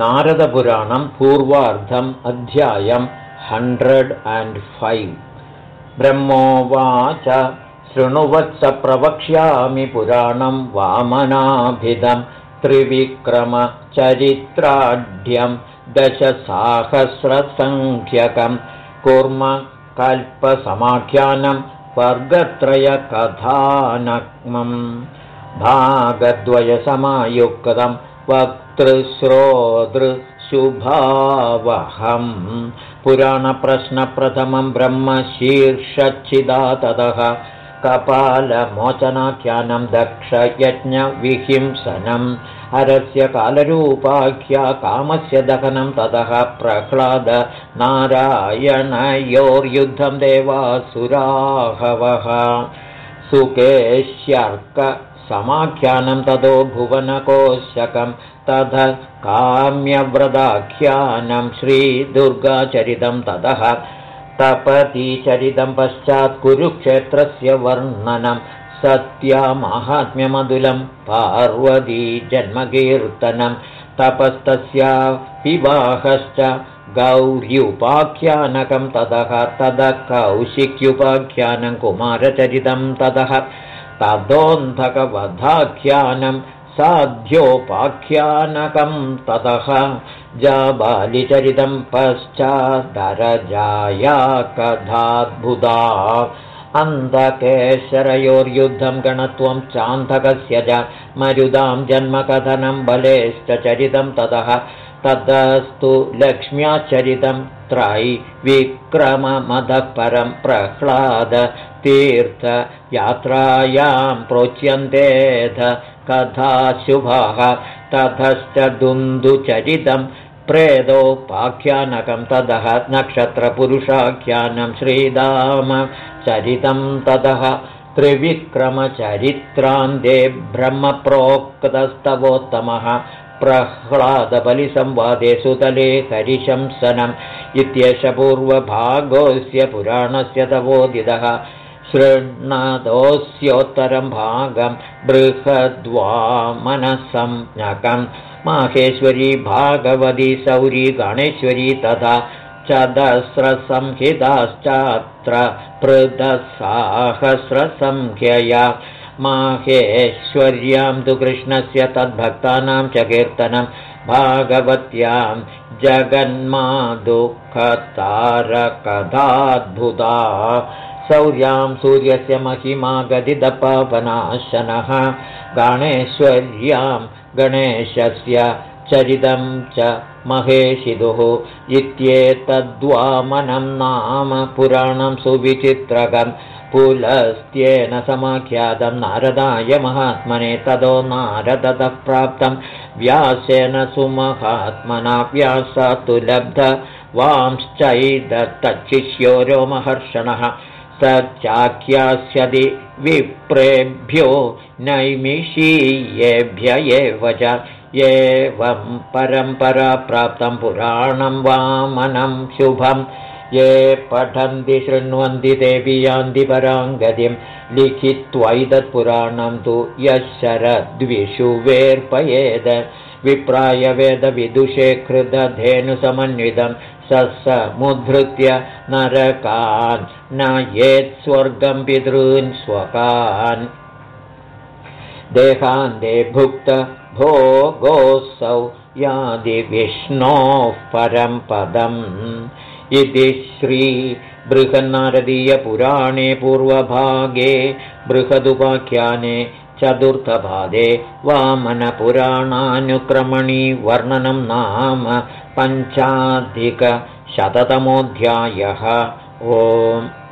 नारदपुराणं पूर्वार्धम् अध्यायम् हण्ड्रेड् अण्ड् फैव् ब्रह्मोवाच शृणुवत्स प्रवक्ष्यामि पुराणं वामनाभिधं त्रिविक्रमचरित्राढ्यं दशसाहस्रसङ्ख्यकं कुर्म कल्पसमाख्यानं वर्गत्रयकथानक्मम् भागद्वयसमायुक्तं वक्तृश्रोतृशुभावहम् पुराणप्रश्नप्रथमं ब्रह्मशीर्षच्छिदा ततः कपालमोचनाख्यानं दक्षयज्ञविहिंसनम् हरस्य कालरूपाख्या कामस्य दहनं ततः प्रह्लाद नारायणयोर्युद्धं देवासुराहवः। सुकेश्यर्क समाख्यानं ततो भुवनकोशकं तथ काम्यव्रताख्यानं श्रीदुर्गाचरितं ततः तपतीचरितं पश्चात् कुरुक्षेत्रस्य वर्णनं सत्यामाहात्म्यमधुलं पार्वतीजन्मकीर्तनं तपस्तस्या विवाहश्च गौर्युपाख्यानकं ततः तद कौशिक्युपाख्यानं कुमारचरितं ततः तदोऽन्धकवधाख्यानं साध्योपाख्यानकं ततः जाबालिचरितं पश्चादरजाया कथाद्भुता अन्धकेशरयोर्युद्धं गणत्वं चान्धकस्य च मरुदां जन्मकथनं बलेश्च चरितं ततः ततस्तु लक्ष्म्याचरितं त्रय विक्रममदः परं प्रह्लाद तीर्थयात्रायां प्रोच्यन्तेध कथाशुभाः ततश्च दुन्दुचरितं प्रेदोपाख्यानकं ततः नक्षत्रपुरुषाख्यानं श्रीदामचरितं ततः त्रिविक्रमचरित्रान्ते ब्रह्मप्रोक्तस्तवोत्तमः प्रह्लादबलिसंवादे सुतले हरिशंसनम् इत्येष पूर्वभागोऽस्य पुराणस्य तवोदितः शृण्णतोऽस्योत्तरं भागं बृहद्वामनसंज्ञकं। माहेश्वरी भागवती सौरी गणेश्वरी तथा चदस्रसंहिताश्चात्र पृथसाहस्रसङ्ख्यया माहेश्वर्यां तु कृष्णस्य तद्भक्तानां च कीर्तनं भागवत्यां जगन्मादुःखतारकथाद्भुता सौर्यां सूर्यस्य महिमा गदिदपावनाशनः गणेश्वर्यां गणेशस्य चरितं च महेशिदुः। इत्येतद्वामनं नाम पुराणं सुविचित्रकम् पुलस्त्येन समाख्यातं नारदाय महात्मने ततो नारदतः प्राप्तं व्यासेन सुमहात्मना व्यासात्तु लब्ध वांश्चैदत्तच्छिष्यो रोमहर्षणः स विप्रेभ्यो नैमिषीयेभ्य एव च एवं परम्परा प्राप्तं पुराणं वामनं शुभम् ये पठन्ति शृण्वन्ति तेऽपि यान्ति पराङ्गतिं। लिखित्वैतत्पुराणं तु यः शरद्विषुवेर्पयेद विप्राय वेदविदुषे कृतधेनुसमन्वितं। स समुद्धृत्य नरकान् न येत्स्वर्गं पितॄन् स्वकान्। देहान्ते भुक्त भोगोऽसौ यादिविष्णोः परं पदम्। इति श्रीबृहन्नारदीयपुराणे पूर्वभागे बृहदुपाख्याने चतुर्थपादे वामनपुराणानुक्रमणी वर्णनं नाम पञ्चाधिकशततमोऽध्यायः। ओम्